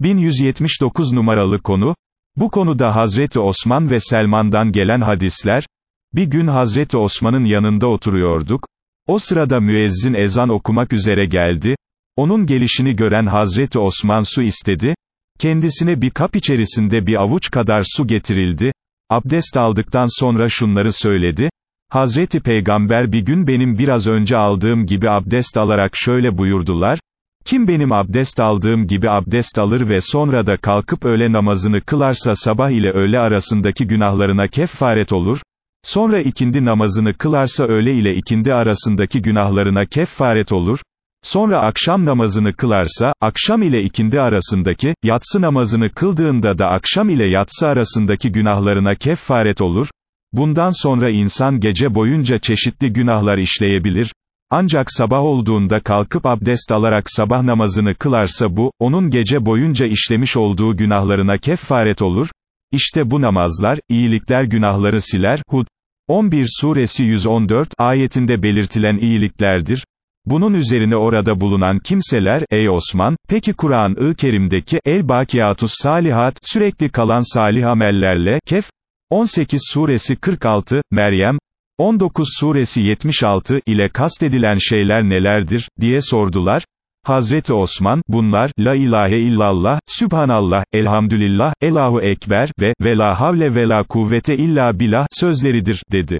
1179 numaralı konu, bu konuda Hazreti Osman ve Selman'dan gelen hadisler, bir gün Hazreti Osman'ın yanında oturuyorduk, o sırada müezzin ezan okumak üzere geldi, onun gelişini gören Hazreti Osman su istedi, kendisine bir kap içerisinde bir avuç kadar su getirildi, abdest aldıktan sonra şunları söyledi, Hazreti Peygamber bir gün benim biraz önce aldığım gibi abdest alarak şöyle buyurdular, kim benim abdest aldığım gibi abdest alır ve sonra da kalkıp öğle namazını kılarsa sabah ile öğle arasındaki günahlarına kefaret olur, sonra ikindi namazını kılarsa öğle ile ikindi arasındaki günahlarına kefaret olur, sonra akşam namazını kılarsa, akşam ile ikindi arasındaki, yatsı namazını kıldığında da akşam ile yatsı arasındaki günahlarına kefaret olur, bundan sonra insan gece boyunca çeşitli günahlar işleyebilir, ancak sabah olduğunda kalkıp abdest alarak sabah namazını kılarsa bu, onun gece boyunca işlemiş olduğu günahlarına kefaret olur. İşte bu namazlar, iyilikler günahları siler, Hud. 11 suresi 114 ayetinde belirtilen iyiliklerdir. Bunun üzerine orada bulunan kimseler, ey Osman, peki Kur'an-ı Kerim'deki, el-bakiyatus salihat, sürekli kalan salih amellerle, kef, 18 suresi 46, Meryem, 19 suresi 76 ile kastedilen şeyler nelerdir, diye sordular. Hazreti Osman, bunlar, la ilahe illallah, sübhanallah, elhamdülillah, elahu ekber ve, ve la havle ve la kuvvete illa billah, sözleridir, dedi.